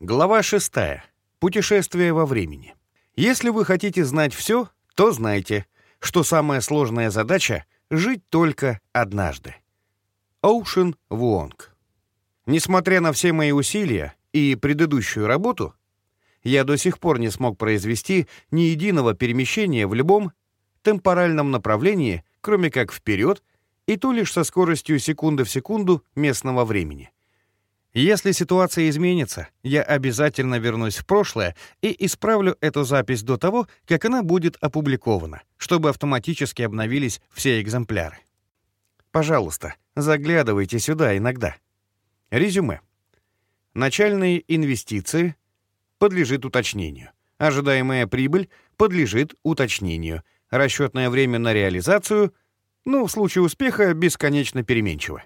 Глава 6. Путешествие во времени. Если вы хотите знать все, то знайте, что самая сложная задача — жить только однажды. Оушен Вуонг. Несмотря на все мои усилия и предыдущую работу, я до сих пор не смог произвести ни единого перемещения в любом темпоральном направлении, кроме как вперед, и то лишь со скоростью секунды в секунду местного времени. Если ситуация изменится, я обязательно вернусь в прошлое и исправлю эту запись до того, как она будет опубликована, чтобы автоматически обновились все экземпляры. Пожалуйста, заглядывайте сюда иногда. Резюме. Начальные инвестиции подлежит уточнению. Ожидаемая прибыль подлежит уточнению. Расчетное время на реализацию, ну, в случае успеха, бесконечно переменчиво.